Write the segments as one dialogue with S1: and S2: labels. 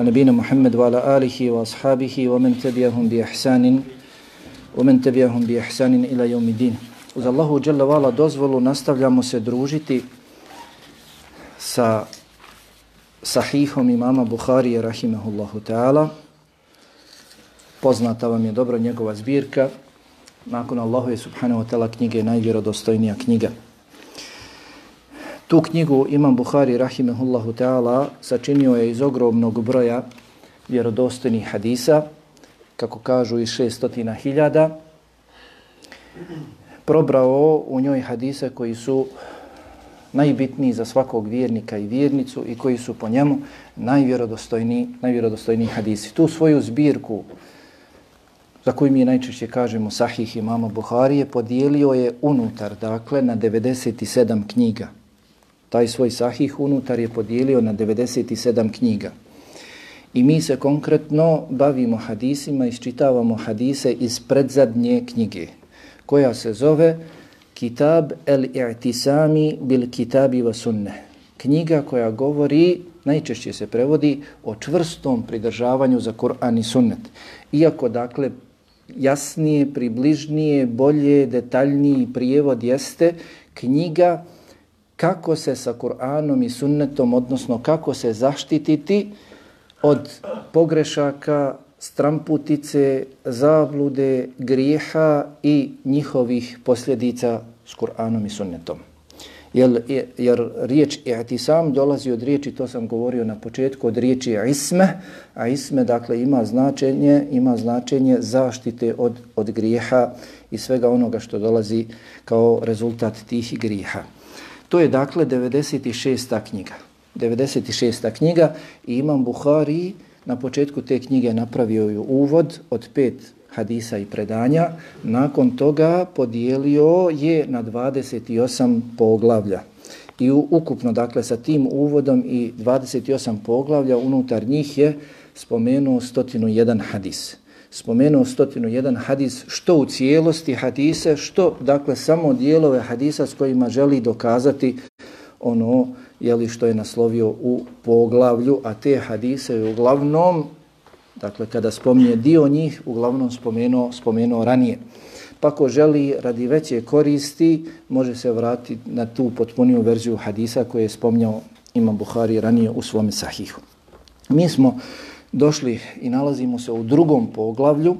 S1: نبينا محمد وعلى آله وأصحابه ومن تبعهم بإحسان ومن تبعهم بإحسان إلى يوم الدين Uz Allahu Jalla Vala dozvolu nastavljamo se družiti sa sahihom imama Buharije rahimahullahu ta'ala. Poznata vam je dobro njegova zbirka. Nakon Allahu je subhanahu wa ta'ala knjige najvjerodostojnija knjiga. Tu knjigu Imam Buhari rahimehullahu ta'ala sačinio je iz ogromnog broja vjerodostojnih hadisa, kako kažu iz 600.000. Probrao u njoj hadise koji su najbitniji za svakog vjernika i vjernicu i koji su po njemu najvjerodostojniji, najvjerodostojniji hadisi. Tu svoju zbirku za koju mi najčešće kažemo sahih imama Buharije, podijelio je unutar, dakle, na 97 knjiga taj svoj sahih unutar je podijelio na 97 knjiga. I mi se konkretno bavimo hadisima, isčitavamo hadise iz predzadnje knjige, koja se zove Kitab el-i'tisami bil kitabi wa sunne. Knjiga koja govori, najčešće se prevodi, o čvrstom pridržavanju za Kur'an i sunnet. Iako, dakle, jasnije, približnije, bolje, detaljniji prijevod jeste knjiga kako se sa Kur'anom i sunnetom, odnosno kako se zaštititi od pogrešaka, stramputice, zablude, grijeha i njihovih posljedica s Kur'anom i sunnetom. Jer, jer riječ i'tisam dolazi od riječi, to sam govorio na početku, od riječi isme, a isme dakle ima značenje, ima značenje zaštite od, od grijeha i svega onoga što dolazi kao rezultat tih grijeha. To je dakle 96. knjiga. 96. knjiga i Imam Buhari na početku te knjige napravio ju uvod od pet hadisa i predanja. Nakon toga podijelio je na 28 poglavlja. I ukupno, dakle, sa tim uvodom i 28 poglavlja unutar njih je spomenuo 101 hadis spomenuo stotinu jedan hadis, što u cijelosti hadise, što dakle samo dijelove hadisa s kojima želi dokazati ono jeli što je naslovio u poglavlju, a te hadise je uglavnom, dakle kada spominje dio njih, uglavnom spomenuo, spomenuo ranije. Pa ko želi radi veće koristi, može se vratiti na tu potpuniju verziju hadisa koje je spomnjao Imam Buhari ranije u svome sahihu. Mi smo došli i nalazimo se u drugom poglavlju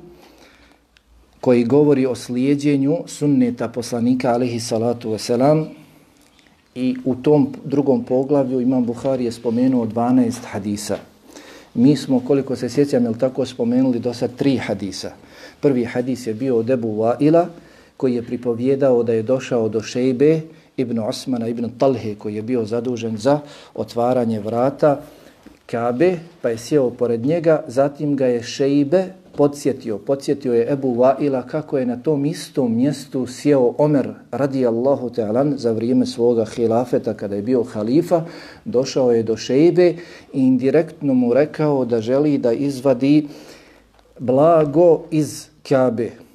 S1: koji govori o slijedjenju sunneta poslanika alihi salatu wasalam i u tom drugom poglavlju imam Buhari je spomenuo 12 hadisa. Mi smo, koliko se sjećam, jel tako spomenuli do sad tri hadisa. Prvi hadis je bio od Ebu Wa'ila koji je pripovjedao da je došao do Šejbe ibn Osmana ibn Talhe koji je bio zadužen za otvaranje vrata Kabe, pa je sjeo pored njega, zatim ga je Šeibe podsjetio, podsjetio je Ebu Vaila kako je na tom istom mjestu sjeo Omer radijallahu ta'alan za vrijeme svoga hilafeta kada je bio halifa, došao je do Šejbe i indirektno mu rekao da želi da izvadi blago iz Kabe.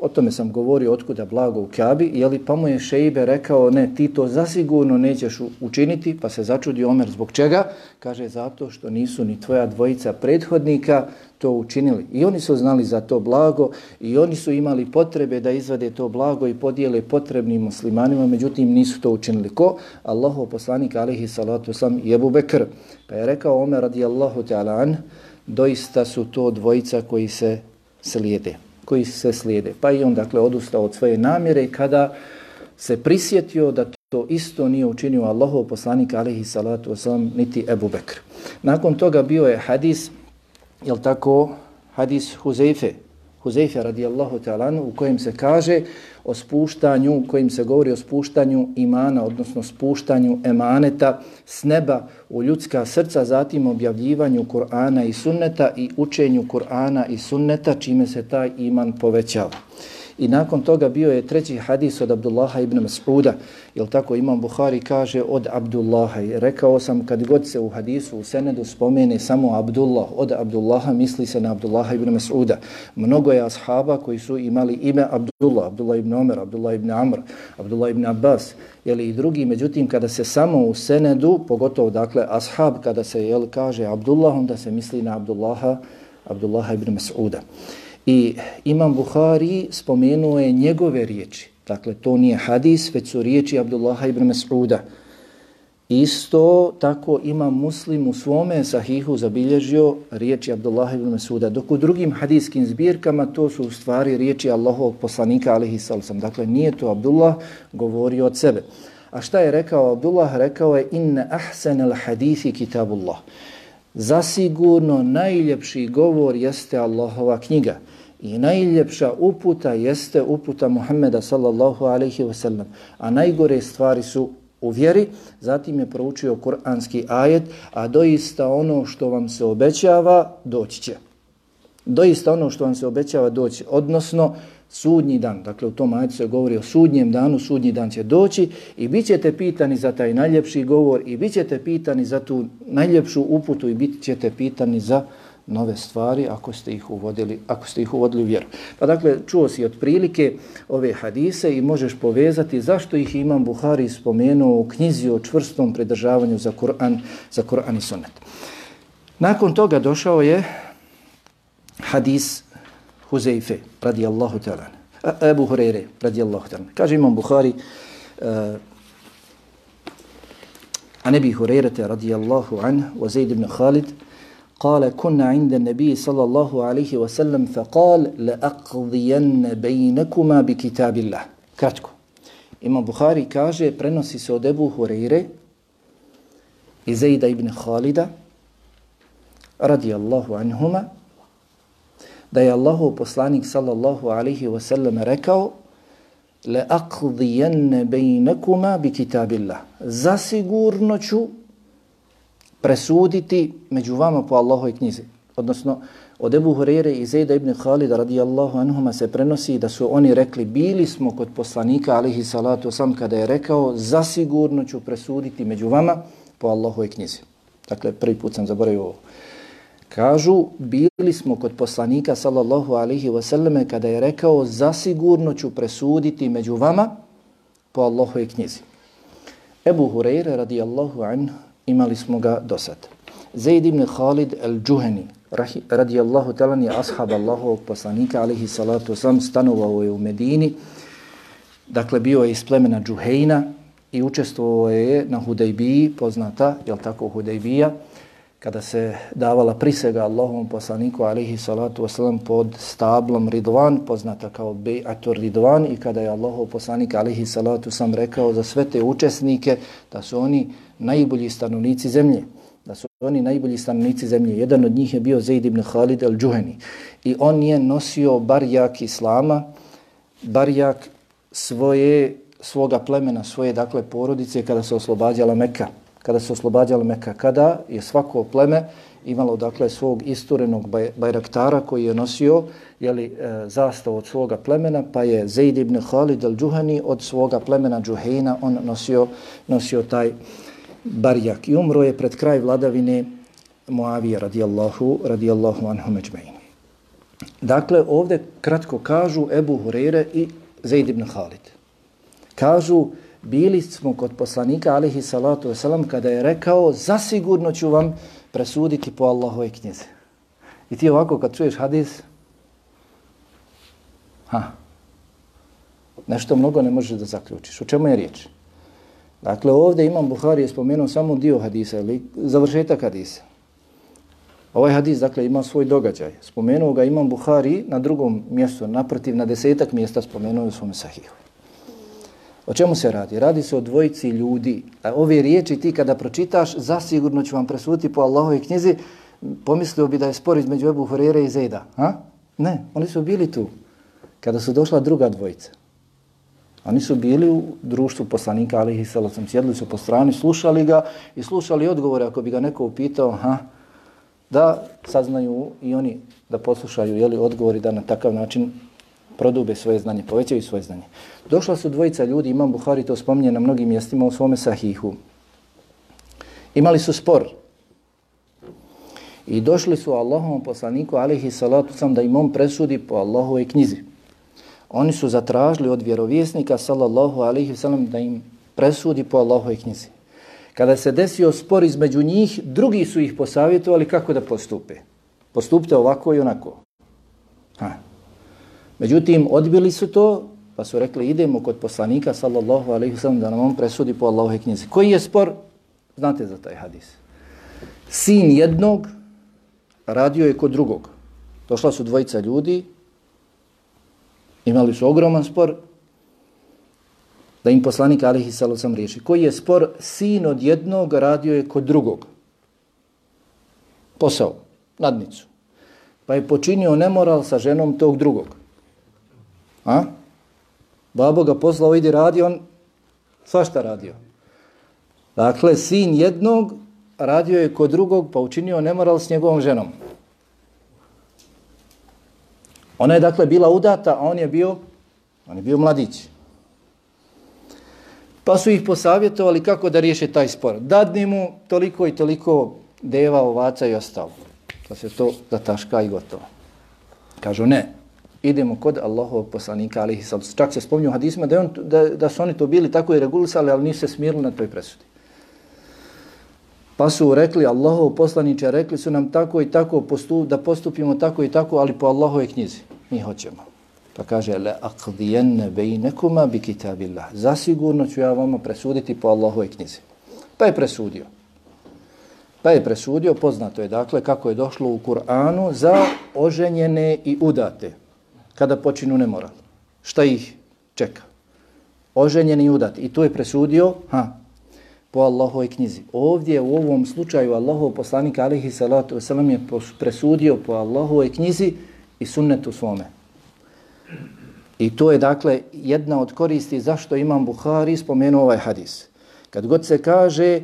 S1: O tome sam govorio otkuda blago u Kabi, jeli, pa mu je Šeibe rekao, ne, ti to zasigurno nećeš učiniti, pa se začudi Omer zbog čega? Kaže, zato što nisu ni tvoja dvojica prethodnika to učinili. I oni su znali za to blago i oni su imali potrebe da izvade to blago i podijele potrebnim muslimanima, međutim nisu to učinili. Ko? Allahov poslanik alihi salatu sam jebu Bekr. Pa je rekao Omer radijallahu ta'ala an, doista su to dvojica koji se slijede koji se slijede. Pa i on dakle odustao od svoje namjere kada se prisjetio da to isto nije učinio Allahov poslanik alihi salatu wasalam niti Ebu Bekr. Nakon toga bio je hadis, jel tako, hadis Huzeife, Huzeyfe radijallahu ta'ala u kojem se kaže o spuštanju, u kojim se govori o spuštanju imana, odnosno spuštanju emaneta s neba u ljudska srca, zatim objavljivanju Kur'ana i sunneta i učenju Kur'ana i sunneta, čime se taj iman povećava. I nakon toga bio je treći hadis od Abdullaha ibn Mas'uda. Jel tako imam Buhari kaže od Abdullaha. I rekao sam kad god se u hadisu u senedu spomene samo Abdullah. Od Abdullaha misli se na Abdullaha ibn Mas'uda. Mnogo je ashaba koji su imali ime Abdullah. Abdullah ibn Omer, Abdullah ibn Amr, Abdullah ibn Abbas. Jel, I drugi, međutim, kada se samo u senedu, pogotovo dakle ashab, kada se jel, kaže Abdullah, onda se misli na Abdullaha, Abdullaha ibn Mas'uda. I Imam Buhari spomenuo je njegove riječi. Dakle, to nije hadis, već su riječi Abdullaha ibn Mas'uda. Isto tako ima muslim u svome sahihu zabilježio riječi Abdullah ibn Mesuda, Dok u drugim hadijskim zbirkama to su u stvari riječi Allahovog poslanika alihi salsam. Dakle, nije to Abdullah govorio od sebe. A šta je rekao Abdullah? Rekao je inna ahsan al hadithi kitabullah. Zasigurno najljepši govor jeste Allahova knjiga. I najljepša uputa jeste uputa Muhammeda sallallahu alaihi wa sallam. A najgore stvari su u vjeri, zatim je proučio kuranski ajet, a doista ono što vam se obećava, doći će. Doista ono što vam se obećava doći, odnosno sudnji dan. Dakle, u tom ajetu se govori o sudnjem danu, sudnji dan će doći i bit ćete pitani za taj najljepši govor i bit ćete pitani za tu najljepšu uputu i bit ćete pitani za nove stvari ako ste ih uvodili, ako ste ih uvodili u vjeru. Pa dakle, čuo si otprilike ove hadise i možeš povezati zašto ih Imam Buhari spomenuo u knjizi o čvrstom pridržavanju za Kur'an, za Kur'an i Sunnet. Nakon toga došao je hadis Huzeife, radijallahu ta'ala. Ebu Hureyre, radijallahu ta'ala. Kaže Imam Buhari, uh, عن ابي هريره radijallahu الله wa Zaid ibn Khalid, قال كنا عند النبي صلى الله عليه وسلم فقال لأقضين بينكما بكتاب الله كاتكو Imam Buhari kaže, prenosi se od Ebu Hureyre i Zejda ibn Khalida, radijallahu anhuma, da je Allahu poslanik sallallahu alaihi wa sallam rekao le aqdijenne bejnekuma bi kitabillah. Zasigurno ću presuditi među vama po Allahoj knjizi. Odnosno, od Ebu Hurere i Zejda ibn Khalida radijallahu anhuma se prenosi da su oni rekli bili smo kod poslanika alihi salatu sam kada je rekao zasigurno ću presuditi među vama po Allahoj knjizi. Dakle, prvi put sam zaboravio ovo. Kažu, bili smo kod poslanika sallallahu alihi wasallame kada je rekao zasigurno ću presuditi među vama po Allahoj knjizi. Ebu Hureyre radijallahu anhu imali smo ga do sad. Zaid ibn Khalid al-Juhani, radijallahu talan je ashab Allahovog poslanika, alihi salatu sam, stanovao je u Medini, dakle bio je iz plemena Džuhejna i učestvovao je na Hudejbiji, poznata, je tako Hudejbija, kada se davala prisega Allahovom poslaniku alihi salatu wasalam pod stablom Ridvan, poznata kao Be'atur Ridvan i kada je Allahov poslanik alihi salatu sam rekao za sve te učesnike da su oni najbolji stanovnici zemlje, da su oni najbolji stanovnici zemlje. Jedan od njih je bio Zaid ibn Khalid al-Juhani i on je nosio barjak Islama, barjak svoje, svoga plemena, svoje dakle porodice kada se oslobađala Mekka kada se oslobađala Mekka, kada je svako pleme imalo dakle svog isturenog bajraktara koji je nosio jeli, e, zastav od svoga plemena, pa je Zaid ibn Khalid al-Juhani od svoga plemena Džuhejna, on nosio, nosio taj barjak i umro je pred kraj vladavine Muavija radijallahu, radijallahu anhu međmein. Dakle, ovdje kratko kažu Ebu Hurere i Zaid ibn Khalid. Kažu, bili smo kod poslanika alihi salatu wasalam kada je rekao zasigurno ću vam presuditi po Allahove knjize. I ti ovako kad čuješ hadis, ha, nešto mnogo ne možeš da zaključiš. O čemu je riječ? Dakle, ovdje imam Buhari je spomenuo samo dio hadisa, ili završetak hadisa. Ovaj hadis, dakle, ima svoj događaj. Spomenuo ga imam Buhari na drugom mjestu, naprotiv, na desetak mjesta spomenuo u svom sahihu. O čemu se radi? Radi se o dvojici ljudi. A ove riječi ti kada pročitaš, zasigurno ću vam presuditi po Allahove knjizi, pomislio bi da je spor između Ebu Hurere i Zejda. Ha? Ne, oni su bili tu. Kada su došla druga dvojica. Oni su bili u društvu poslanika, alihi salacom, sjedli su po strani, slušali ga i slušali odgovore ako bi ga neko upitao, ha, da saznaju i oni da poslušaju jeli, odgovori da na takav način prodube svoje znanje, povećaju svoje znanje. Došla su dvojica ljudi, imam Buhari to spominje na mnogim mjestima u svome sahihu. Imali su spor. I došli su Allahom poslaniku, alihi salatu sam, da im on presudi po Allahove knjizi. Oni su zatražili od vjerovjesnika, sallallahu alihi salam, da im presudi po Allahove knjizi. Kada se desio spor između njih, drugi su ih posavjetovali kako da postupe. Postupite ovako i onako. Ha. Međutim, odbili su to, pa su rekli idemo kod poslanika, sallallahu alaihi sallam, da nam on presudi po Allahove knjizi. Koji je spor? Znate za taj hadis. Sin jednog radio je kod drugog. Došla su dvojica ljudi, imali su ogroman spor, da im poslanik alaihi sallam riješi. Koji je spor? Sin od jednog radio je kod drugog. Posao, nadnicu. Pa je počinio nemoral sa ženom tog drugog. A? Babo ga poslao, ide radi, on svašta radio. Dakle, sin jednog radio je kod drugog, pa učinio nemoral s njegovom ženom. Ona je dakle bila udata, a on je bio, on je bio mladić. Pa su ih posavjetovali kako da riješe taj spor. Dadni mu toliko i toliko deva, ovaca i ostalo. Da se to zataška i gotovo. Kažu ne, idemo kod Allahovog poslanika, ali čak se spomnju hadisma da, on, da, da su oni to bili tako i regulisali, ali nisu se smirili na toj presudi. Pa su rekli, Allahov poslaniče, rekli su nam tako i tako, postup, da postupimo tako i tako, ali po Allahove knjizi. Mi hoćemo. Pa kaže, le aqdijenne bejnekuma bi kitabillah. Zasigurno ću ja vama presuditi po Allahove knjizi. Pa je presudio. Pa je presudio, poznato je dakle kako je došlo u Kur'anu za oženjene i udate kada počinu nemoral. Šta ih čeka? Oženjeni i udat. I tu je presudio, ha, po Allahove knjizi. Ovdje u ovom slučaju Allahov poslanik alihi salatu wasalam je presudio po Allahove knjizi i sunnetu svome. I to je dakle jedna od koristi zašto imam Buhari spomenuo ovaj hadis. Kad god se kaže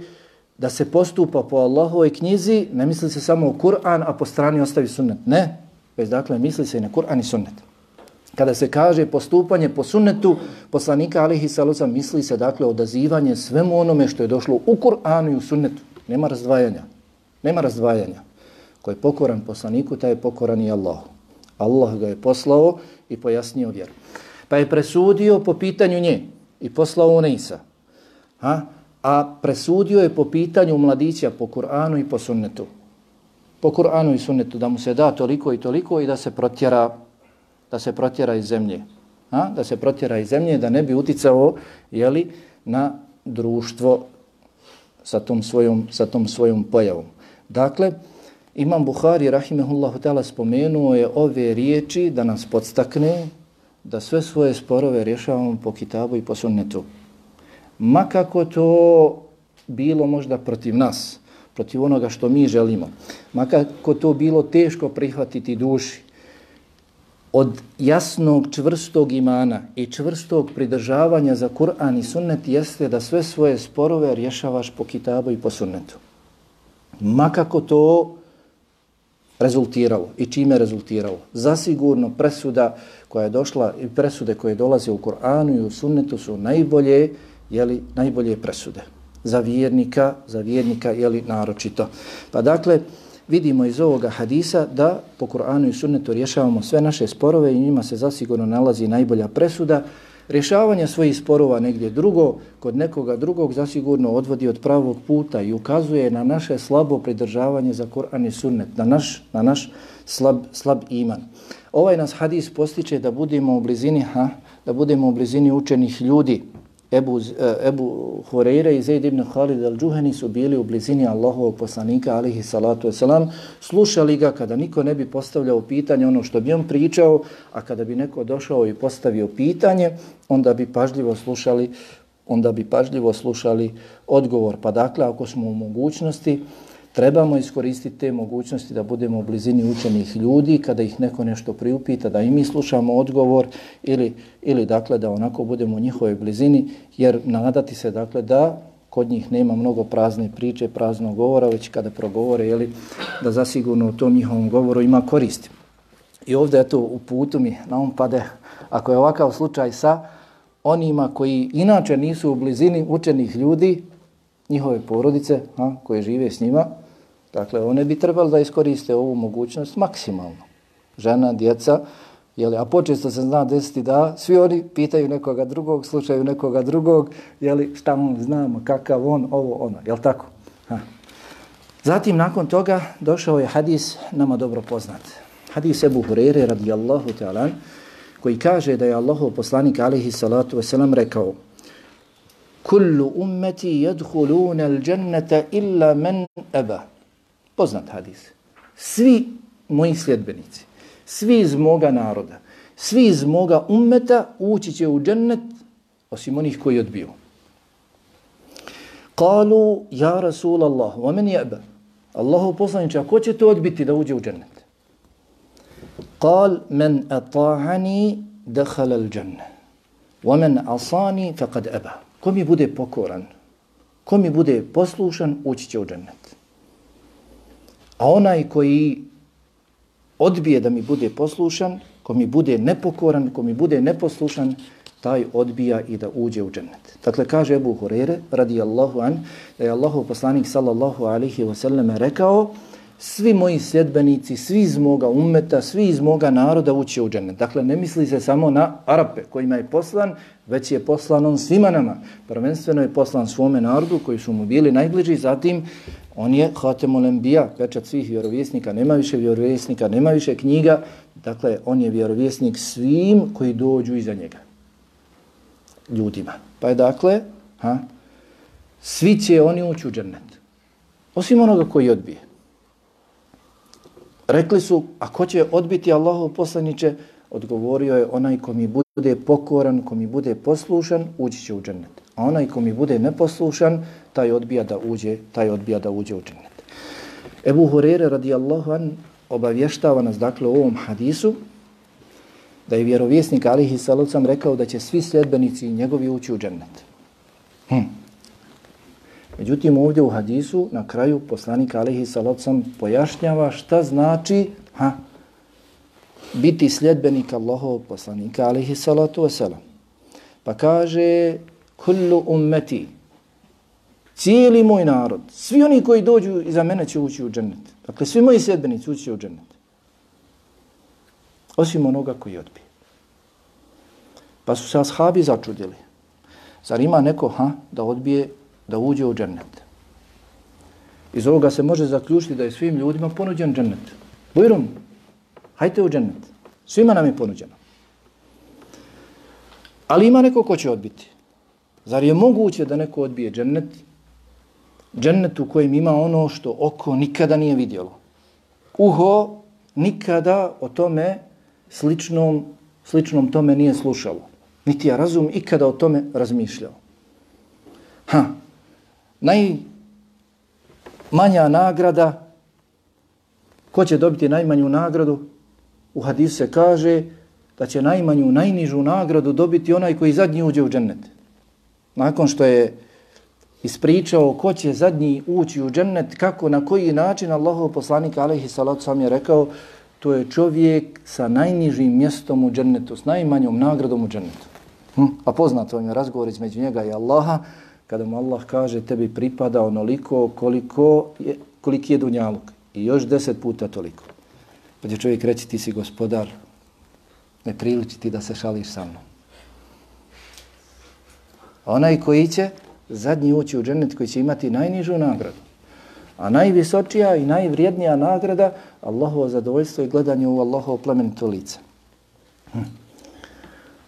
S1: da se postupa po Allahovoj knjizi, ne misli se samo u Kur'an, a po strani ostavi sunnet. Ne, već dakle misli se i na Kur'an i sunnet. Kada se kaže postupanje po sunnetu poslanika alihi salusa, misli se dakle odazivanje svemu onome što je došlo u Kur'anu i u sunnetu. Nema razdvajanja. Nema razdvajanja. Ko je pokoran poslaniku, taj je pokoran i Allahu. Allah ga je poslao i pojasnio vjeru. Pa je presudio po pitanju nje i poslao Unisa. Ha? A presudio je po pitanju mladića po Kur'anu i po sunnetu. Po Kur'anu i sunnetu da mu se da toliko i toliko i da se protjera da se protjera iz zemlje. Ha? Da se protjera iz zemlje, da ne bi uticao jeli, na društvo sa tom svojom, sa tom svojom pojavom. Dakle, Imam Buhari, rahimehullahu ta'ala, spomenuo je ove riječi da nas podstakne da sve svoje sporove rješavamo po kitabu i po sunnetu. Ma kako to bilo možda protiv nas, protiv onoga što mi želimo, ma kako to bilo teško prihvatiti duši, od jasnog, čvrstog imana i čvrstog pridržavanja za Kur'an i sunnet jeste da sve svoje sporove rješavaš po kitabu i po sunnetu. Ma kako to rezultiralo i čime rezultiralo. Zasigurno presuda koja je došla i presude koje dolaze u Kur'anu i u sunnetu su najbolje, jeli, najbolje presude za vjernika, za vjernika, jeli, naročito. Pa dakle, vidimo iz ovoga hadisa da po Kur'anu i sunnetu rješavamo sve naše sporove i njima se zasigurno nalazi najbolja presuda. Rješavanje svojih sporova negdje drugo, kod nekoga drugog, zasigurno odvodi od pravog puta i ukazuje na naše slabo pridržavanje za Kur'an i sunnet, na naš, na naš slab, slab iman. Ovaj nas hadis postiče da budemo u blizini, ha, da budemo u blizini učenih ljudi, Ebu, e, Ebu Hureyre i Zaid ibn Khalid al-đuheni su bili u blizini Allahovog poslanika, alihi salatu wasalam, slušali ga kada niko ne bi postavljao pitanje ono što bi on pričao, a kada bi neko došao i postavio pitanje, onda bi pažljivo slušali onda bi pažljivo slušali odgovor. Pa dakle, ako smo u mogućnosti, trebamo iskoristiti te mogućnosti da budemo u blizini učenih ljudi kada ih neko nešto priupita, da i mi slušamo odgovor ili, ili dakle da onako budemo u njihovoj blizini, jer nadati se dakle da kod njih nema mnogo prazne priče, praznog govora, već kada progovore, jeli, da zasigurno u tom njihovom govoru ima koristi. I ovdje, eto, u putu mi na on pade ako je ovakav slučaj sa onima koji inače nisu u blizini učenih ljudi, njihove porodice ha, koje žive s njima, dakle one bi trebali da iskoriste ovu mogućnost maksimalno. Žena, djeca, jeli, a počesto se zna desiti da svi oni pitaju nekoga drugog, slušaju nekoga drugog, jeli, šta on znamo, kakav on, ovo, ono, jel tako? Ha. Zatim, nakon toga, došao je hadis nama dobro poznat. Hadis Ebu Hurere, radijallahu ta'ala, koji kaže da je Allahov poslanik, alaihi salatu wasalam, rekao Kullu ummeti jedhulune al džennete illa men eba. Poznat hadis. Svi moji sljedbenici, svi iz moga naroda, svi iz moga ummeta ući će u džennet osim onih koji odbiju. Kalu, ja Rasul Allah, wa men jeba. Allahu poslaniče, a ko će to odbiti da uđe u džennet? Kal, men ata'ani dehala al džennet. Wa men asani faqad eba. Ko mi bude pokoran, ko mi bude poslušan, ući će u džennet. A onaj koji odbije da mi bude poslušan, ko mi bude nepokoran, ko mi bude neposlušan, taj odbija i da uđe u džennet. Dakle, kaže Ebu Hurere, radijallahu an, da je Allahu poslanik sallallahu alihi wasallam rekao, svi moji sljedbenici, svi iz moga umeta, svi iz moga naroda uće u džennet. Dakle, ne misli se samo na Arape kojima je poslan, već je poslan on svima nama. Prvenstveno je poslan svome narodu koji su mu bili najbliži, zatim on je Hatemul Enbiya, pečat svih vjerovjesnika, nema više vjerovjesnika, nema više knjiga, dakle, on je vjerovjesnik svim koji dođu iza njega ljudima. Pa je dakle, ha, svi će oni ući u džennet. Osim onoga koji odbije. Rekli su, a ko će odbiti Allahov poslaniće? Odgovorio je, onaj ko mi bude pokoran, ko mi bude poslušan, ući će u džennet. A onaj ko mi bude neposlušan, taj odbija da uđe, taj odbija da uđe u džennet. Ebu Hurere radijallahu an obavještava nas dakle u ovom hadisu da je vjerovjesnik alihi salucam rekao da će svi sljedbenici njegovi ući u džennet. Hm. Međutim, ovdje u hadisu na kraju poslanik alihi salucam pojašnjava šta znači ha, biti sljedbenik Allahov poslanika alihi salatu wasalam. Pa kaže kullu ummeti cijeli moj narod, svi oni koji dođu iza mene će ući u džennet. Dakle, svi moji sjedbenici ući u džennet. Osim onoga koji odbije. Pa su se ashabi začudili. Zar ima neko ha, da odbije da uđe u džennet? Iz ovoga se može zaključiti da je svim ljudima ponuđen džennet. Bujrum, hajte u džennet. Svima nam je ponuđeno. Ali ima neko ko će odbiti. Zar je moguće da neko odbije džennet? Džennet u kojem ima ono što oko nikada nije vidjelo. Uho nikada o tome sličnom, sličnom tome nije slušalo. Niti je razum ikada o tome razmišljao. Ha, najmanja nagrada, ko će dobiti najmanju nagradu? U hadisu se kaže da će najmanju, najnižu nagradu dobiti onaj koji zadnji uđe u džennet. Nakon što je ispričao ko će zadnji ući u džennet, kako, na koji način Allahov poslanik alaihi salatu sam je rekao, to je čovjek sa najnižim mjestom u džennetu, s najmanjom nagradom u džennetu. Hm? A poznato je razgovor između njega i Allaha, kada mu Allah kaže tebi pripada onoliko koliko je, koliki je dunjaluk i još deset puta toliko. Pa će čovjek reći ti si gospodar, ne priliči ti da se šališ sa mnom. Onaj koji će zadnji ući u džennet koji će imati najnižu nagradu. A najvisočija i najvrijednija nagrada Allahovo zadovoljstvo i gledanje u Allahovo plemenito lice. Hm.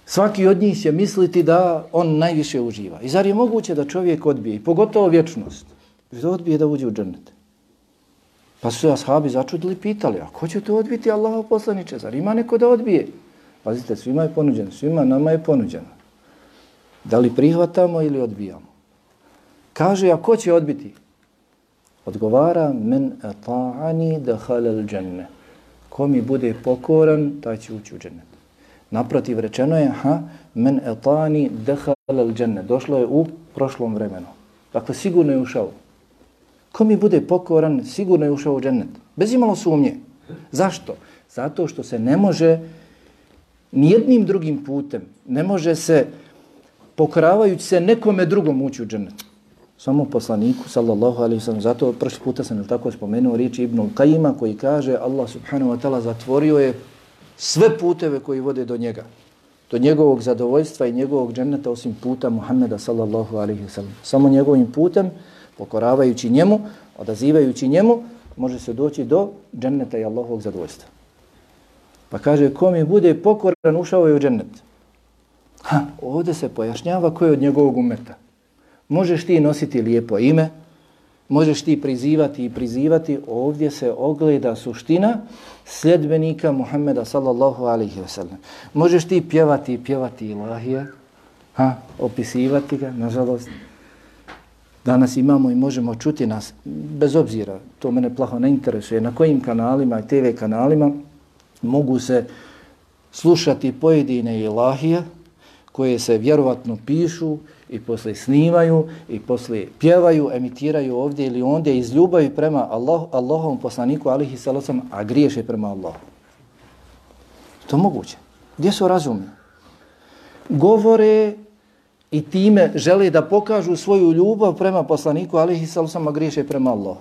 S1: Svaki od njih će misliti da on najviše uživa. I zar je moguće da čovjek odbije, i pogotovo vječnost, da odbije da uđe u džennet? Pa su se ashabi začudili pitali, a ko će to odbiti Allaho poslaniče? Zar ima neko da odbije? Pazite, svima je ponuđeno, svima nama je ponuđeno. Da li prihvatamo ili odbijamo? Kaže, a ko će odbiti? Odgovara, men ata'ani da halal dženne. Ko mi bude pokoran, taj će ući u džennet. Naprotiv, rečeno je, ha, men ata'ani da halal dženne. Došlo je u prošlom vremenu. Dakle, sigurno je ušao. Ko mi bude pokoran, sigurno je ušao u džennet. Bez imalo sumnje. Zašto? Zato što se ne može Nijednim drugim putem ne može se pokoravajući se nekome drugom ući u džennet. Samo poslaniku, sallallahu alaihi sallam. Zato prošli puta sam ili tako spomenuo riječi Ibn Qajima koji kaže Allah subhanahu wa ta'ala zatvorio je sve puteve koji vode do njega. Do njegovog zadovoljstva i njegovog dženneta osim puta Muhammeda sallallahu alaihi sallam. Samo njegovim putem, pokoravajući njemu, odazivajući njemu, može se doći do dženneta i Allahovog zadovoljstva. Pa kaže, ko mi bude pokoran, ušao je u džennet. Ha, ovdje se pojašnjava ko je od njegovog umeta. Možeš ti nositi lijepo ime, možeš ti prizivati i prizivati, ovdje se ogleda suština sljedbenika Muhammeda sallallahu alaihi wa sallam. Možeš ti pjevati i pjevati ilahije, ha, opisivati ga, nažalost, danas imamo i možemo čuti nas, bez obzira, to mene plaho ne interesuje, na kojim kanalima i TV kanalima mogu se slušati pojedine ilahije koje se vjerovatno pišu i posle snimaju i posle pjevaju, emitiraju ovdje ili ondje iz ljubavi prema Allah, Allahovom poslaniku alihi salacom, a griješe prema Allahu. To moguće. Gdje su razumni? Govore i time žele da pokažu svoju ljubav prema poslaniku alihi salacom, a griješe prema Allahu.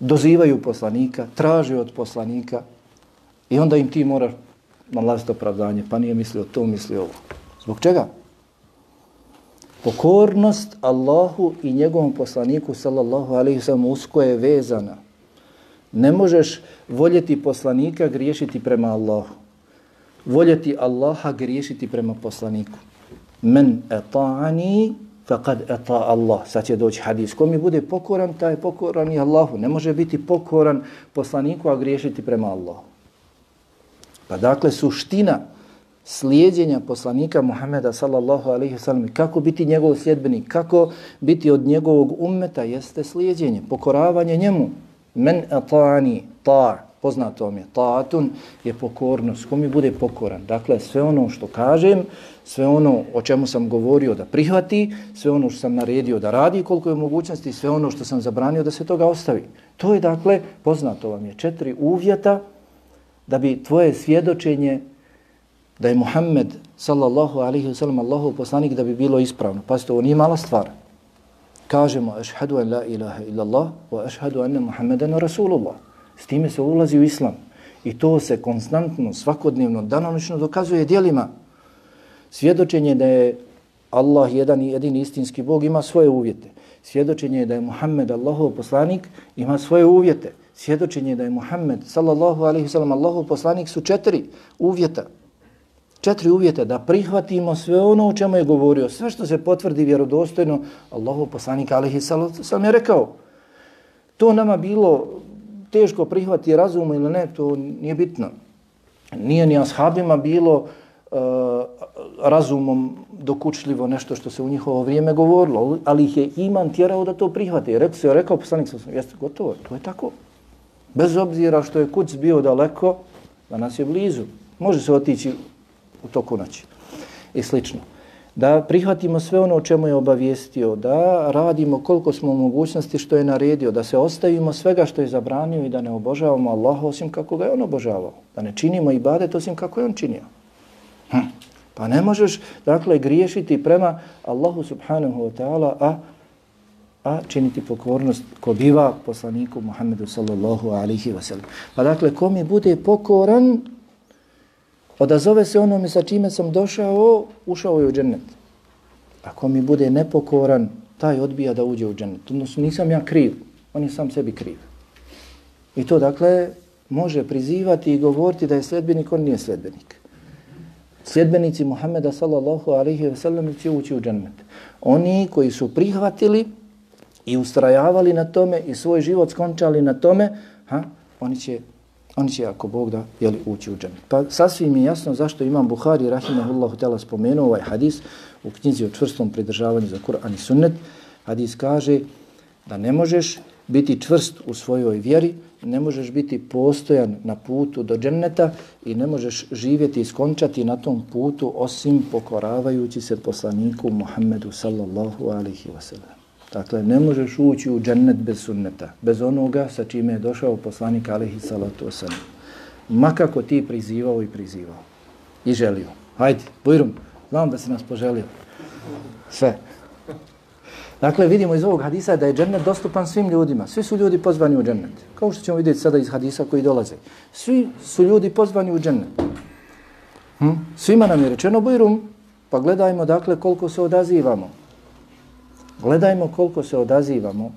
S1: Dozivaju poslanika, traže od poslanika i onda im ti moraš nalaziti opravdanje, pa nije mislio to, mislio ovo. Zbog čega? Pokornost Allahu i njegovom poslaniku sallallahu alaihi sallam usko je vezana. Ne možeš voljeti poslanika griješiti prema Allahu. Voljeti Allaha griješiti prema poslaniku. Men eta'ani faqad eta Allah. Sad će doći hadis. Ko mi bude pokoran, taj je pokoran i Allahu. Ne može biti pokoran poslaniku, a griješiti prema Allahu. Pa dakle, suština slijedjenja poslanika Muhameda sallallahu alaihi wasallam, kako biti njegov sljedbenik, kako biti od njegovog ummeta, jeste slijedjenje, pokoravanje njemu. Men atani, ta, poznato vam je, ta'atun je pokornost, ko mi bude pokoran. Dakle, sve ono što kažem, sve ono o čemu sam govorio da prihvati, sve ono što sam naredio da radi koliko je mogućnosti, sve ono što sam zabranio da se toga ostavi. To je dakle, poznato vam je, četiri uvjeta da bi tvoje svjedočenje da je Muhammed sallallahu alaihi wa sallam Allahov poslanik da bi bilo ispravno. Pazite, ovo nije mala stvar. Kažemo ašhadu an la ilaha illallah wa ašhadu anna Muhammeden rasulullah. S time se ulazi u islam. I to se konstantno, svakodnevno, danonočno dokazuje dijelima. Svjedočenje da je Allah jedan i jedini istinski Bog ima svoje uvjete. Svjedočenje da je Muhammed Allahov poslanik ima svoje uvjete. Svjedočenje da je Muhammed sallallahu alaihi wa sallam Allahov poslanik su četiri uvjeta četiri uvjeta da prihvatimo sve ono o čemu je govorio, sve što se potvrdi vjerodostojno, Allahu poslanik alihi sam je rekao. To nama bilo teško prihvati razum ili ne, to nije bitno. Nije ni ashabima bilo uh, razumom dokučljivo nešto što se u njihovo vrijeme govorilo, ali ih je iman tjerao da to prihvati. Rekao se, rekao poslanik sam, jeste gotovo, to je tako. Bez obzira što je kuc bio daleko, danas je blizu. Može se otići u toku noći i slično. Da prihvatimo sve ono o čemu je obavijestio, da radimo koliko smo u mogućnosti što je naredio, da se ostavimo svega što je zabranio i da ne obožavamo Allaha osim kako ga je on obožavao. Da ne činimo ibadet osim kako je on činio. Hm. Pa ne možeš, dakle, griješiti prema Allahu subhanahu wa ta'ala, a, a činiti pokornost ko biva poslaniku Muhammedu sallallahu alihi wa sallam. Pa dakle, ko mi bude pokoran, odazove se onome sa čime sam došao, ušao je u džennet. Ako mi bude nepokoran, taj odbija da uđe u džennet. Odnosno, nisam ja kriv, on je sam sebi kriv. I to, dakle, može prizivati i govoriti da je sljedbenik, on nije sljedbenik. Sljedbenici Muhammeda sallallahu alaihi ve sellem će ući u džennet. Oni koji su prihvatili i ustrajavali na tome i svoj život skončali na tome, ha, oni će oni će, ako Bog da, jeli, ući u džennet. Pa sasvim je jasno zašto imam Buhari, rahimahullahu tela, spomenuo ovaj hadis u knjizi o čvrstom pridržavanju za Kur'an i sunnet. Hadis kaže da ne možeš biti čvrst u svojoj vjeri, ne možeš biti postojan na putu do dženneta i ne možeš živjeti i skončati na tom putu osim pokoravajući se poslaniku Muhammedu sallallahu alihi wasallam. Dakle, ne možeš ući u džennet bez sunneta, bez onoga sa čime je došao poslanik alihi salatu wasalam. Makako ti prizivao i prizivao. i želio. Hajde, Bujrum, znam da si nas poželio. Sve. Dakle, vidimo iz ovog hadisa da je džennet dostupan svim ljudima. Svi su ljudi pozvani u džennet. Kao što ćemo vidjeti sada iz hadisa koji dolaze. Svi su ljudi pozvani u džennet. Hm? Svima nam je rečeno bujrum, pa gledajmo dakle koliko se odazivamo. Gledajmo koliko se odazivamo.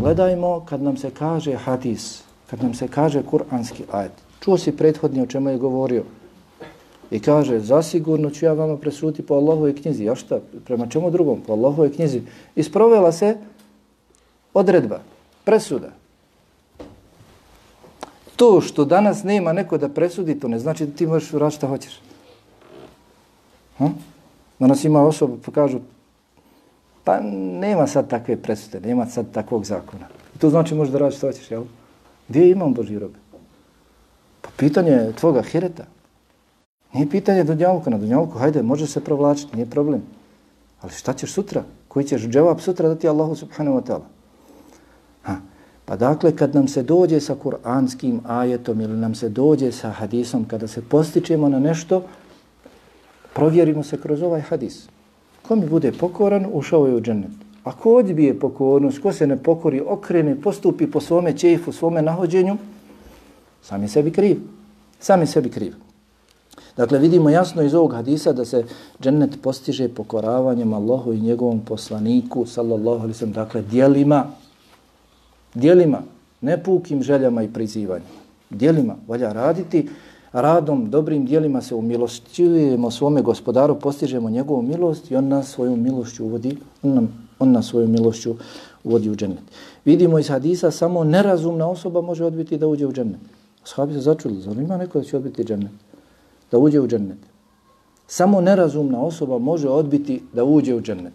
S1: Gledajmo kad nam se kaže hadis, kad nam se kaže kuranski ajet. Čuo si prethodni o čemu je govorio. I kaže, zasigurno ću ja vama presuti po Allahove knjizi. Ja šta? Prema čemu drugom? Po Allahove knjizi. Isprovela se odredba, presuda. To što danas nema neko da presudi, to ne znači da ti možeš raditi šta hoćeš. Hm? Danas ima osoba pa kažu, pa nema sad takve presude, nema sad takvog zakona. To znači možeš da radiš što hoćeš, jel? Gdje imam Boži rob? Pa pitanje je tvoga hireta. Nije pitanje dunjalka na dunjalku, hajde, može se provlačiti, nije problem. Ali šta ćeš sutra? Koji ćeš džavab sutra dati Allahu subhanahu wa ta'ala? Ha. Pa dakle, kad nam se dođe sa kuranskim ajetom ili nam se dođe sa hadisom, kada se postičemo na nešto, provjerimo se kroz ovaj hadis. Ko mi bude pokoran, ušao je u džennet. A ko odbije pokornost, ko se ne pokori, okrene, postupi po svome čefu, svome nahođenju, sami sebi kriv. Sami sebi kriv. Dakle, vidimo jasno iz ovog hadisa da se džennet postiže pokoravanjem Allahu i njegovom poslaniku, sallallahu alaihi sallam, dakle, dijelima, dijelima, ne pukim željama i prizivanjima. Dijelima valja raditi, radom, dobrim dijelima se umilostivujemo svome gospodaru, postižemo njegovu milost i on nas svojom milošću uvodi, on, nam, on nas svojom milošću uvodi u džennet. Vidimo iz hadisa, samo nerazumna osoba može odbiti da uđe u džennet. Shabi se začuli, zar ima neko da će odbiti džennet? Da uđe u džennet. Samo nerazumna osoba može odbiti da uđe u džennet.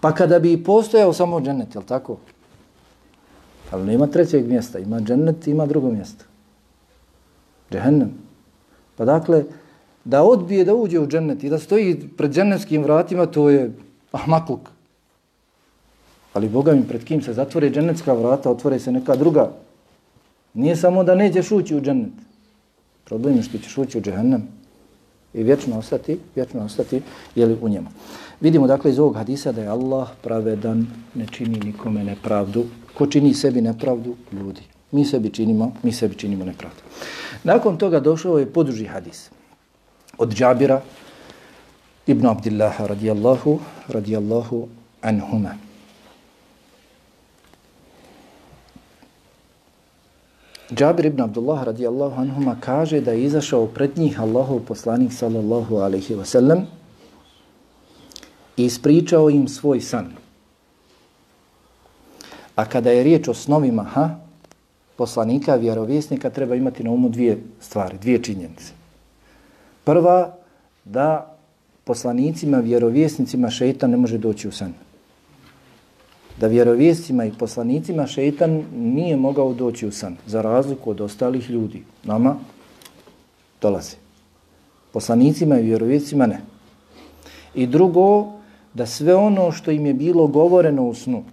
S1: Pa kada bi postojao samo džennet, je li tako? Ali nema trećeg mjesta, ima džennet, ima drugo mjesto. Džehennem. Pa dakle, da odbije da uđe u džennet i da stoji pred džennetskim vratima, to je ahmakluk. Ali Boga mi pred kim se zatvore džennetska vrata, otvore se neka druga. Nije samo da nećeš ući u džennet. Problem je što ćeš ući u džehennem i vječno ostati, vječno ostati, jeli u njemu. Vidimo dakle iz ovog hadisa da je Allah pravedan, ne čini nikome nepravdu. Ko čini sebi nepravdu? Ljudi. Mi sebi činimo, mi sebi činimo nepravdu. Nakon toga došao je poduži hadis od Džabira ibn Abdillaha radijallahu, radijallahu anhuma. Džabir ibn Abdullah radijallahu anhuma kaže da je izašao pred njih Allahov poslanik sallallahu alaihi wa sallam i ispričao im svoj san. A kada je riječ o snovima, ha, poslanika, vjerovjesnika, treba imati na umu dvije stvari, dvije činjenice. Prva, da poslanicima, vjerovjesnicima šeitan ne može doći u san. Da vjerovjesnicima i poslanicima šeitan nije mogao doći u san, za razliku od ostalih ljudi. Nama dolazi. Poslanicima i vjerovjesnicima ne. I drugo, da sve ono što im je bilo govoreno u snu,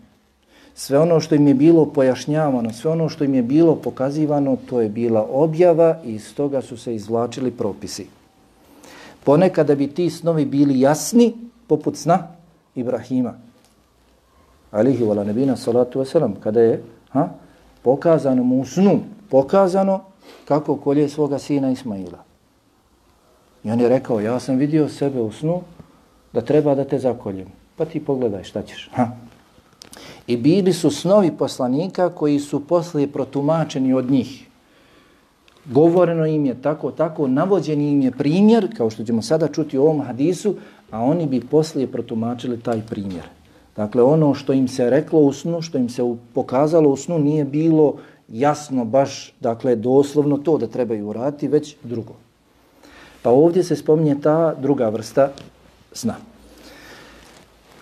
S1: sve ono što im je bilo pojašnjavano, sve ono što im je bilo pokazivano, to je bila objava i iz toga su se izvlačili propisi. Ponekada bi ti snovi bili jasni, poput sna Ibrahima, alihi wala nebina salatu wasalam, kada je ha, pokazano mu u snu, pokazano kako kolje svoga sina Ismaila. I on je rekao, ja sam vidio sebe u snu da treba da te zakoljem. Pa ti pogledaj šta ćeš. Ha, I bili su snovi poslanika koji su poslije protumačeni od njih. Govoreno im je tako, tako, navođen im je primjer, kao što ćemo sada čuti u ovom hadisu, a oni bi poslije protumačili taj primjer. Dakle, ono što im se reklo u snu, što im se pokazalo u snu, nije bilo jasno baš, dakle, doslovno to da trebaju uraditi, već drugo. Pa ovdje se spominje ta druga vrsta sna.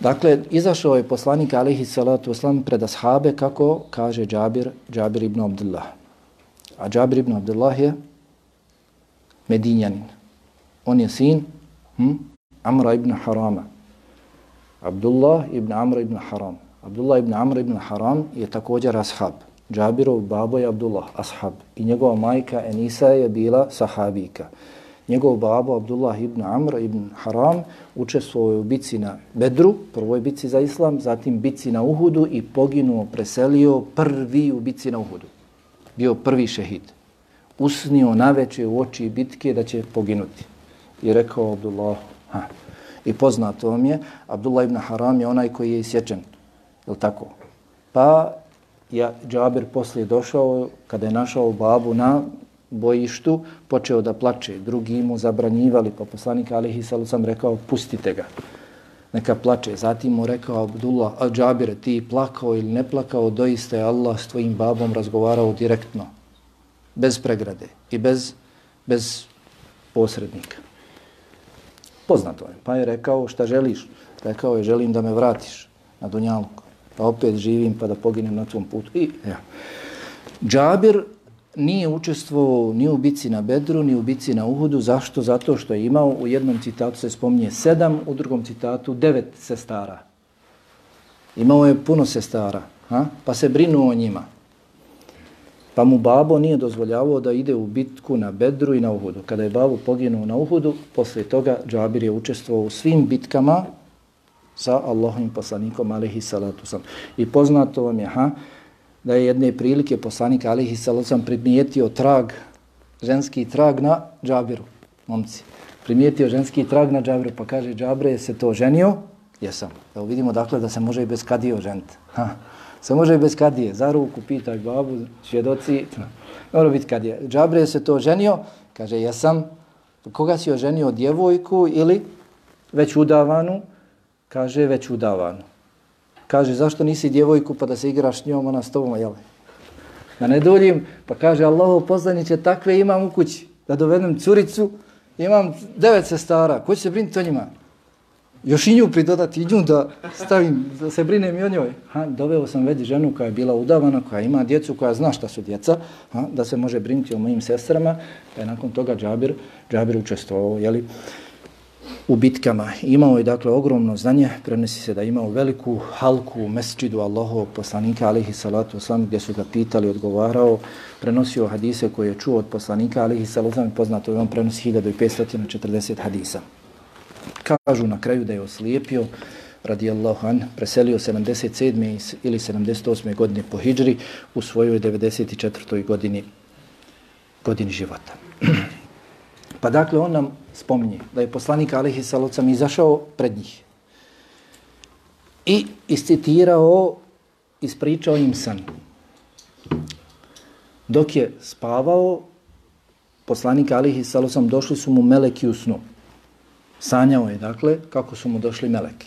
S1: Dakle, izašao je poslanik alihi salatu oslam pred ashabe kako kaže Džabir, Džabir ibn Abdullah. A Džabir ibn Abdullah je Medinjanin. On je sin hm, Amra ibn Harama. Abdullah ibn Amra ibn Haram. Abdullah ibn Amra ibn Haram je također ashab. Džabirov babo je Abdullah, ashab. I njegova majka Enisa je bila sahabika njegov babo Abdullah ibn Amr ibn Haram učestvovao je u bici na Bedru, prvoj bici za Islam, zatim bici na Uhudu i poginuo, preselio prvi u bici na Uhudu. Bio prvi šehid. Usnio na veče u oči bitke da će poginuti. I rekao Abdullah, ha. I poznato vam je, Abdullah ibn Haram je onaj koji je isječen. Je tako? Pa ja, Džabir poslije došao, kada je našao babu na bojištu, počeo da plače. Drugi mu zabranjivali, pa poslanik Alihi Salu sam rekao, pustite ga, neka plače. Zatim mu rekao Abdullah, a Džabir, ti plakao ili ne plakao, doista je Allah s tvojim babom razgovarao direktno, bez pregrade i bez, bez posrednika. Poznato je. Pa je rekao, šta želiš? Rekao je, želim da me vratiš na Dunjalku. Pa opet živim pa da poginem na tvom putu. I, ja. Džabir nije učestvovao ni u bici na Bedru, ni u bici na Uhudu. Zašto? Zato što je imao, u jednom citatu se spominje sedam, u drugom citatu devet sestara. Imao je puno sestara, ha? pa se brinuo o njima. Pa mu babo nije dozvoljavao da ide u bitku na Bedru i na Uhudu. Kada je babo poginuo na Uhudu, posle toga Džabir je učestvovao u svim bitkama sa Allahovim poslanikom, alihi salatu sam. I poznato vam je, ha, da je jedne prilike poslanik alihi salacom primijetio trag, ženski trag na džabiru, momci. Primijetio ženski trag na džabiru, pa kaže džabre, je se to ženio? Jesam. Evo vidimo dakle da se može i bez kadije oženiti. Ha. Se može i bez kadije. Za ruku pitaj babu, svjedoci. Mora biti kadije. Džabre, je se to ženio? Kaže, jesam. Koga si oženio, djevojku ili već udavanu? Kaže, već udavanu kaže zašto nisi djevojku pa da se igraš s njom, ona s tobom, jel? Da ne duljim, pa kaže Allaho poslaniće, takve imam u kući, da dovedem curicu, imam devet sestara, ko će se brinuti o njima? Još i nju pridodati, i nju da stavim, da se brinem i o njoj. Ha, doveo sam već ženu koja je bila udavana, koja ima djecu, koja zna šta su djeca, ha, da se može brinuti o mojim sestrama, pa je nakon toga Džabir, Džabir učestvovao, jeli, u bitkama. Imao je dakle ogromno znanje, prenosi se da imao veliku halku u mesčidu Allahovog poslanika alihi salatu oslam gdje su ga pitali, odgovarao, prenosio hadise koje je čuo od poslanika alihi salatu oslam poznato je on prenosi 1540 hadisa. Kažu na kraju da je oslijepio radijallahu an, preselio 77. ili 78. godine po hijđri u svojoj 94. godini godini života. Pa dakle, on nam spominje da je poslanik Alihi Salocam izašao pred njih i iscitirao, ispričao im san. Dok je spavao, poslanik Alihi Salocam došli su mu meleki u snu. Sanjao je, dakle, kako su mu došli meleki.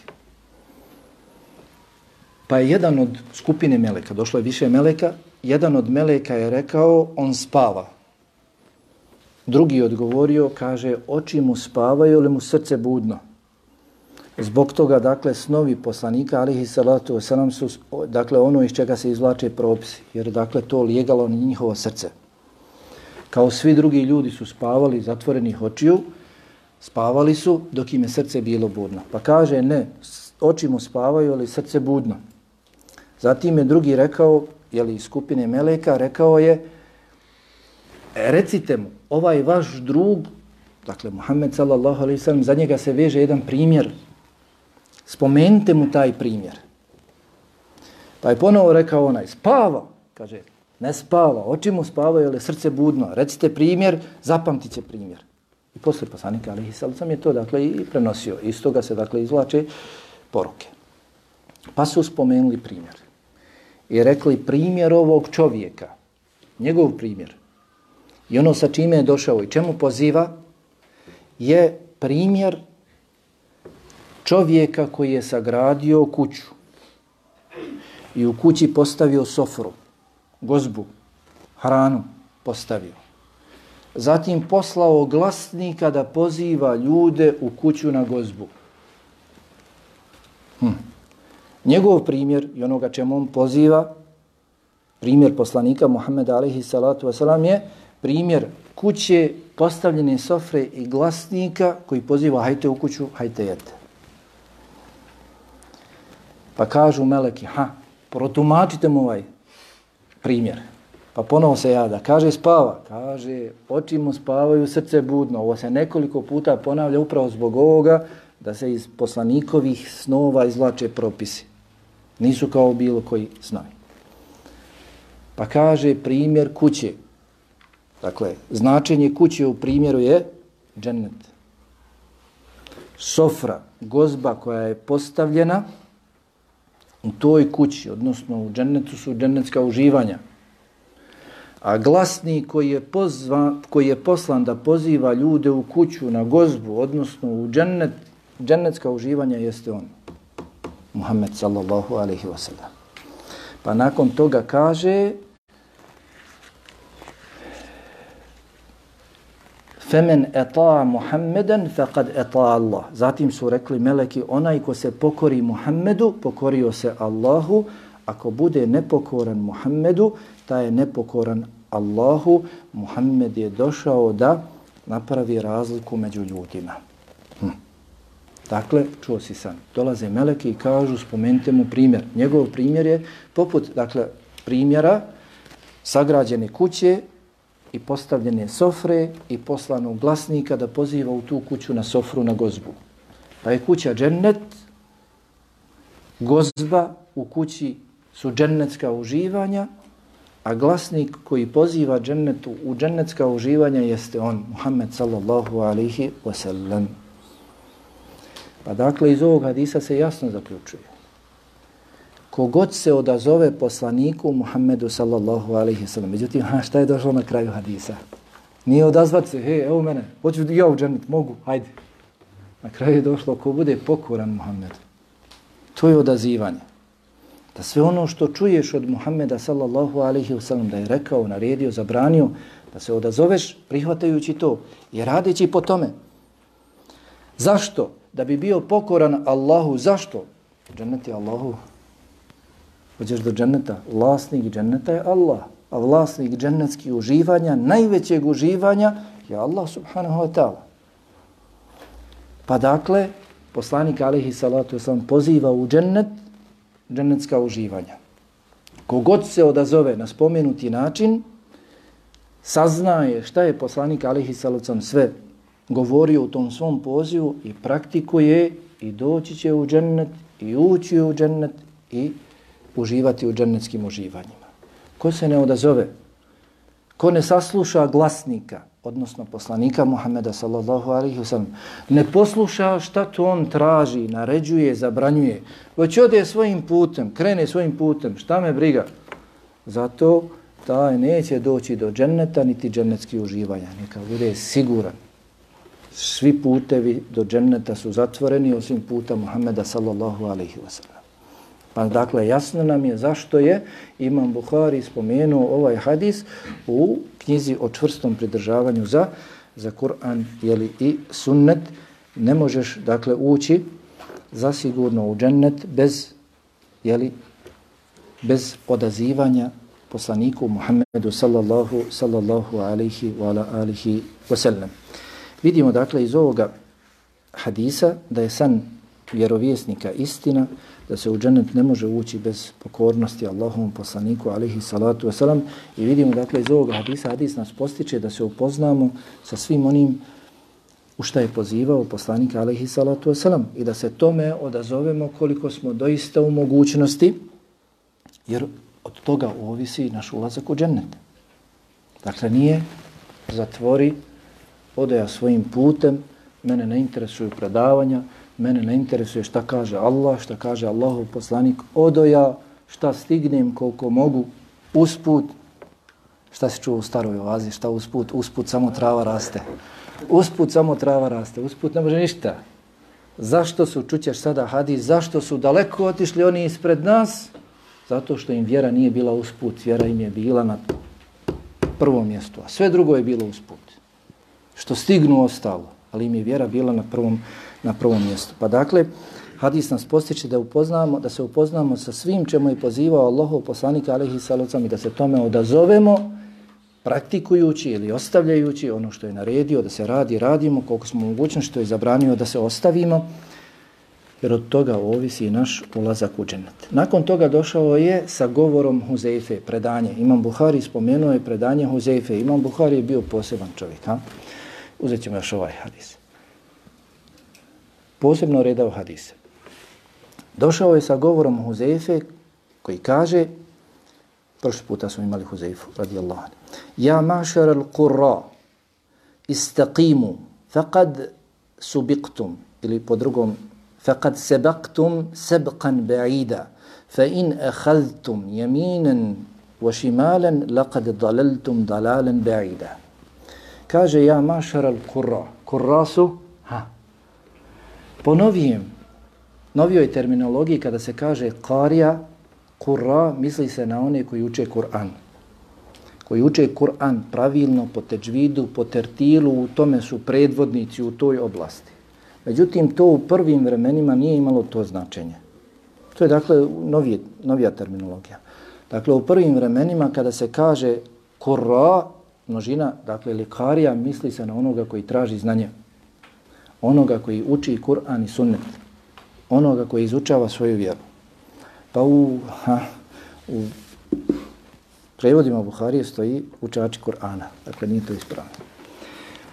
S1: Pa je jedan od skupine meleka, došlo je više meleka, jedan od meleka je rekao, on spava. Drugi odgovorio, kaže, oči mu spavaju ili mu srce budno. Zbog toga, dakle, snovi poslanika, alihi salatu wasalam, su, dakle, ono iz čega se izvlače propisi, jer, dakle, to lijegalo na njihovo srce. Kao svi drugi ljudi su spavali zatvorenih očiju, spavali su dok im je srce bilo budno. Pa kaže, ne, oči mu spavaju, ali srce budno. Zatim je drugi rekao, jeli, skupine Meleka, rekao je, E, recite mu, ovaj vaš drug, dakle Muhammed sallallahu alaihi sallam, za njega se veže jedan primjer. Spomenite mu taj primjer. Pa je ponovo rekao onaj, spava, kaže, ne spava, oči mu spavaju, ali srce budno. Recite primjer, zapamtit će primjer. I posle poslanika alaihi sallam je to dakle i prenosio. Iz toga se dakle izvlače poruke. Pa su spomenuli primjer. I rekli primjer ovog čovjeka, njegov primjer, I ono sa čime je došao i čemu poziva je primjer čovjeka koji je sagradio kuću i u kući postavio sofru, gozbu, hranu postavio. Zatim poslao glasnika da poziva ljude u kuću na gozbu. Hm. Njegov primjer i onoga čemu on poziva, primjer poslanika Muhammeda alaihi salatu wasalam je primjer kuće, postavljene sofre i glasnika koji poziva hajte u kuću, hajte jete. Pa kažu meleki, ha, protumačite mu ovaj primjer. Pa ponovo se jada. Kaže spava. Kaže oči mu spavaju, srce budno. Ovo se nekoliko puta ponavlja upravo zbog ovoga da se iz poslanikovih snova izvlače propisi. Nisu kao bilo koji snovi. Pa kaže primjer kuće. Dakle, značenje kuće u primjeru je džennet. Sofra, gozba koja je postavljena u toj kući, odnosno u džennetu su džennetska uživanja. A glasni koji je, pozva, koji je poslan da poziva ljude u kuću na gozbu, odnosno u džennet, džennetska uživanja jeste on. Muhammed sallallahu alaihi wasallam. Pa nakon toga kaže Femen eta Muhammeden faqad eta Allah. Zatim su rekli meleki, onaj ko se pokori Muhammedu, pokorio se Allahu. Ako bude nepokoran Muhammedu, taj je nepokoran Allahu. Muhammed je došao da napravi razliku među ljudima. Hm. Dakle, čuo si sam, dolaze meleki i kažu, spomenite mu primjer. Njegov primjer je poput, dakle, primjera sagrađene kuće i postavljene sofre i poslanog glasnika da poziva u tu kuću na sofru na gozbu. Pa je kuća džennet, gozba u kući su džennetska uživanja, a glasnik koji poziva džennetu u džennetska uživanja jeste on, Muhammed sallallahu alihi wasallam. Pa dakle, iz ovog hadisa se jasno zaključuje kogod se odazove poslaniku Muhammedu sallallahu alaihi sallam. Međutim, ha, šta je došlo na kraju hadisa? Nije odazvat se, hej, evo mene, hoću ja u džennet, mogu, hajde. Na kraju je došlo ko bude pokoran Muhammedu. To je odazivanje. Da sve ono što čuješ od Muhammeda sallallahu alaihi sallam da je rekao, naredio, zabranio, da se odazoveš prihvatajući to i radeći po tome. Zašto? Da bi bio pokoran Allahu. Zašto? Džennet je Allahu Hoćeš do dženneta? Vlasnik dženneta je Allah. A vlasnik džennetskih uživanja, najvećeg uživanja je Allah subhanahu wa ta'ala. Pa dakle, poslanik alihi salatu wasalam poziva u džennet džennetska uživanja. Kogod se odazove na spomenuti način, saznaje šta je poslanik alihi salatu wasalam sve govorio u tom svom pozivu i praktikuje i doći će u džennet i ući u džennet i uživati u džennetskim uživanjima. Ko se ne odazove, ko ne sasluša glasnika, odnosno poslanika Muhammeda sallallahu alaihi wasallam, ne posluša šta to on traži, naređuje, zabranjuje, već ode svojim putem, krene svojim putem, šta me briga? Zato taj neće doći do dženneta niti džennetski uživanja, neka bude siguran. Svi putevi do dženneta su zatvoreni osim puta Muhammeda sallallahu alaihi wasallam. Pa dakle, jasno nam je zašto je Imam Buhari spomenuo ovaj hadis u knjizi o čvrstom pridržavanju za, za Kur'an jeli, i sunnet. Ne možeš, dakle, ući zasigurno u džennet bez, jeli, bez odazivanja poslaniku Muhammedu sallallahu, sallallahu alihi wa ala alihi wasallam. Vidimo, dakle, iz ovoga hadisa da je san vjerovjesnika istina, da se u džennet ne može ući bez pokornosti Allahovom poslaniku alihi salatu wasalam i vidimo dakle iz ovog hadisa, hadis nas postiče da se upoznamo sa svim onim u šta je pozivao poslanik alihi salatu wasalam i da se tome odazovemo koliko smo doista u mogućnosti jer od toga ovisi naš ulazak u džennet. Dakle, nije zatvori, odeja svojim putem, mene ne interesuju predavanja, mene ne interesuje šta kaže Allah, šta kaže Allahov poslanik, odoja, šta stignem koliko mogu, usput, šta se čuo u staroj oazi, šta usput, usput samo trava raste. Usput samo trava raste, usput ne može ništa. Zašto su, čućeš sada hadis, zašto su daleko otišli oni ispred nas? Zato što im vjera nije bila usput, vjera im je bila na prvom mjestu, a sve drugo je bilo usput. Što stignu ostalo, ali im je vjera bila na prvom mjestu na prvom mjestu. Pa dakle, hadis nas postiče da upoznamo, da se upoznamo sa svim čemu je pozivao Allahov poslanik alejhi salocam i da se tome odazovemo praktikujući ili ostavljajući ono što je naredio da se radi, radimo koliko smo mogućni, što je zabranio da se ostavimo jer od toga ovisi naš ulazak u džennet. Nakon toga došao je sa govorom Huzeife, predanje. Imam Buhari spomenuo je predanje Huzeife. Imam Buhari je bio poseban čovjek. Ha? Uzet ćemo još ovaj hadis posebno redao hadise. Došao je sa govorom Huzeife koji kaže, prošli puta smo imali Huzeifu, radijallahu anhu, Ja mašar al kurra istakimu faqad subiktum ili po drugom faqad sebaktum sebkan ba'ida fa in ahaltum jeminen wa šimalen laqad dalaltum dalalan ba'ida. Kaže ja mašar al kurra kurra su po novijem, novijoj terminologiji kada se kaže karija, kurra, misli se na one koji uče Kur'an. Koji uče Kur'an pravilno, po teđvidu, po tertilu, u tome su predvodnici u toj oblasti. Međutim, to u prvim vremenima nije imalo to značenje. To je dakle novije, novija terminologija. Dakle, u prvim vremenima kada se kaže kurra, množina, dakle likarija, misli se na onoga koji traži znanje. Onoga koji uči Kur'an i sunnet. Onoga koji izučava svoju vjeru. Pa u, ha, u prevodima Buharije stoji učači Kur'ana. Dakle, nije to ispravno.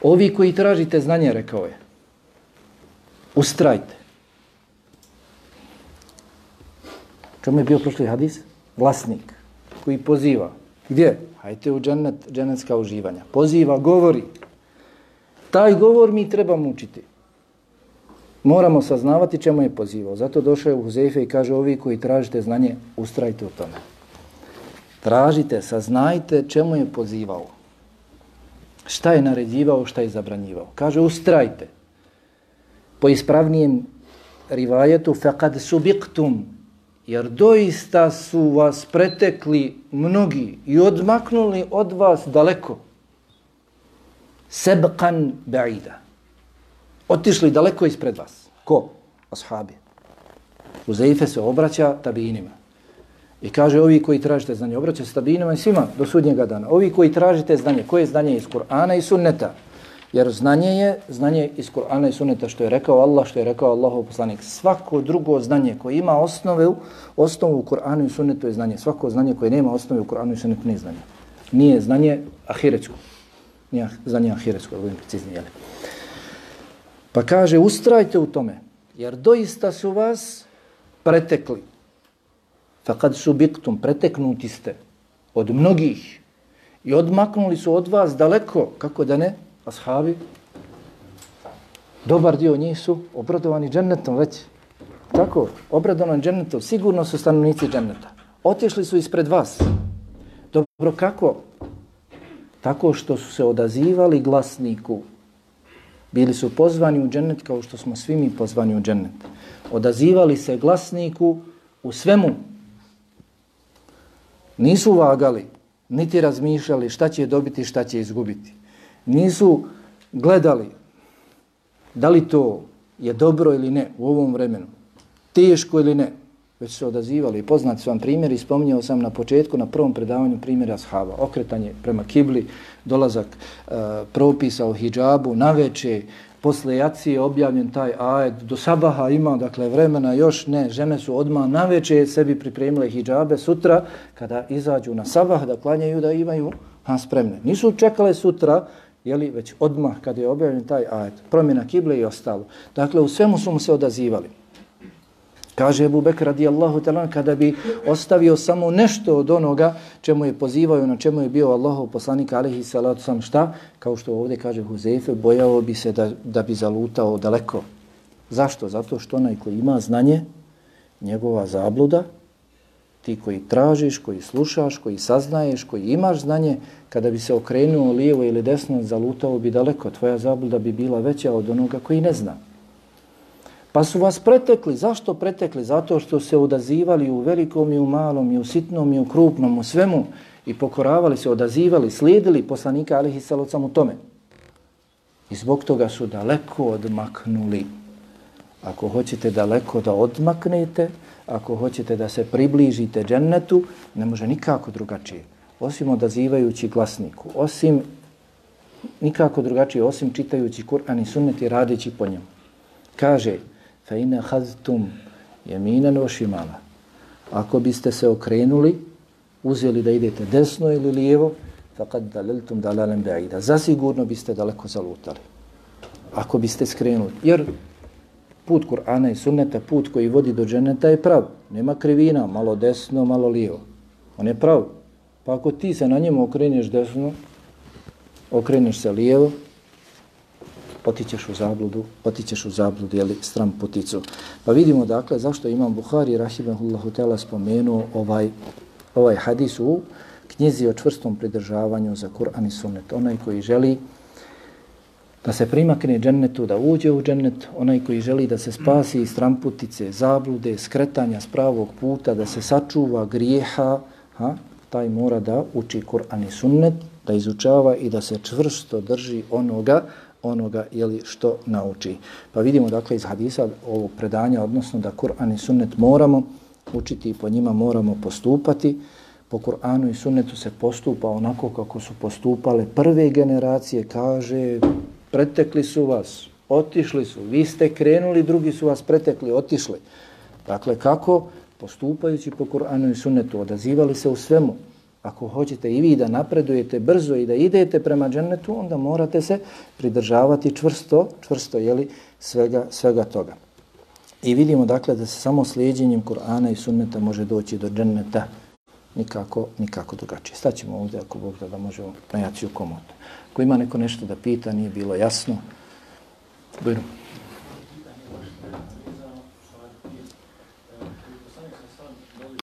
S1: Ovi koji tražite znanje, rekao je, Ustrajte. Čemu je bio prošli hadis? Vlasnik koji poziva. Gdje? Hajte u džennet, džennetska uživanja. Poziva, govori. Taj govor mi trebamo učiti. Moramo saznavati čemu je pozivao. Zato došao je u Huzefe i kaže ovi koji tražite znanje, ustrajte u tome. Tražite, saznajte čemu je pozivao. Šta je naređivao, šta je zabranjivao. Kaže ustrajte po ispravnijem rivajetu faqad subiqtum jer doista su vas pretekli mnogi i odmaknuli od vas daleko Sebkan ba'ida otišli daleko ispred vas ko? ashabi Uzeife se obraća tabinima i kaže ovi koji tražite znanje obraća se tabinima i svima do sudnjega dana ovi koji tražite znanje koje je znanje iz Kur'ana i sunneta Jer znanje je znanje iz Kur'ana i Sunneta što je rekao Allah, što je rekao Allahov poslanik. Svako drugo znanje koje ima osnove, osnovu u Kur'anu i Sunnetu je znanje. Svako znanje koje nema osnove u Kur'anu i Sunnetu nije znanje. Nije znanje ahiretsko. Nije znanje ahiretsko, da budem precizni, jel? Pa kaže, ustrajte u tome, jer doista su vas pretekli. Fa kad su biktum, preteknuti ste od mnogih i odmaknuli su od vas daleko, kako da ne, ashabi, dobar dio njih su obradovani džennetom već. Tako, obradovani džennetom, sigurno su stanovnici dženneta. Otišli su ispred vas. Dobro, kako? Tako što su se odazivali glasniku. Bili su pozvani u džennet kao što smo svi mi pozvani u džennet. Odazivali se glasniku u svemu. Nisu vagali, niti razmišljali šta će dobiti, šta će izgubiti nisu gledali da li to je dobro ili ne u ovom vremenu, teško ili ne, već se odazivali. Poznat su vam primjeri, spominjao sam na početku, na prvom predavanju primjera ashaba. okretanje prema kibli, dolazak e, propisa o hijabu, na posle jacije objavljen taj ajed, do sabaha ima, dakle, vremena još ne, žene su odmah naveče sebi pripremile hijabe, sutra, kada izađu na sabah, da klanjaju, da imaju ha, spremne. Nisu čekale sutra, jeli, već odmah kad je objavljen taj ajet, promjena kible i ostalo. Dakle, u svemu su mu se odazivali. Kaže Ebu Bekr radijallahu talan, kada bi ostavio samo nešto od onoga čemu je pozivao, na čemu je bio Allahov poslanik alihi salatu sam šta, kao što ovdje kaže Huzefe, bojao bi se da, da bi zalutao daleko. Zašto? Zato što onaj koji ima znanje, njegova zabluda, ti koji tražiš, koji slušaš, koji saznaješ, koji imaš znanje, kada bi se okrenuo lijevo ili desno, zalutao bi daleko. Tvoja zabluda bi bila veća od onoga koji ne zna. Pa su vas pretekli. Zašto pretekli? Zato što se odazivali u velikom i u malom, i u sitnom i u krupnom, u svemu. I pokoravali se, odazivali, slijedili poslanika Alihi Salocam u tome. I zbog toga su daleko odmaknuli. Ako hoćete daleko da odmaknete, ako hoćete da se približite džennetu, ne može nikako drugačije. Osim odazivajući glasniku, osim nikako drugačije, osim čitajući Kur'an i sunnet i radeći po njemu. Kaže, fe ine haztum jeminan o šimala. Ako biste se okrenuli, uzeli da idete desno ili lijevo, faqad dalaltum dalalan ba'ida. Zasigurno biste daleko zalutali. Ako biste skrenuli. Jer put Kur'ana i sunneta, put koji vodi do dženeta je prav. Nema krivina, malo desno, malo lijevo. On je prav. Pa ako ti se na njemu okreneš desno, okreneš se lijevo, potičeš u zabludu, potičeš u zabludu, jeli, stram puticu. Pa vidimo dakle zašto imam Buhari, rahimahullahu tela, spomenuo ovaj, ovaj hadis u knjizi o čvrstom pridržavanju za Kur'an i sunnet. Onaj koji želi da se primakne džennetu, da uđe u džennet, onaj koji želi da se spasi iz tramputice, zablude, skretanja s pravog puta, da se sačuva grijeha, ha, taj mora da uči Kur'an i sunnet, da izučava i da se čvrsto drži onoga onoga ili što nauči. Pa vidimo dakle iz hadisa ovog predanja, odnosno da Kur'an i sunnet moramo učiti i po njima moramo postupati. Po Kur'anu i sunnetu se postupa onako kako su postupale prve generacije, kaže pretekli su vas, otišli su, vi ste krenuli, drugi su vas pretekli, otišli. Dakle, kako? Postupajući po Kur'anu i sunnetu, odazivali se u svemu, ako hoćete i vi da napredujete brzo i da idete prema džennetu, onda morate se pridržavati čvrsto, čvrsto jeli, svega, svega toga. I vidimo dakle da se samo slijedjenjem Kur'ana i sunneta može doći do dženneta nikako, nikako drugačije. Staćemo ovdje ako Bog da, da možemo najaći u komotu. Ako ima neko nešto da pita, nije bilo jasno, bujno.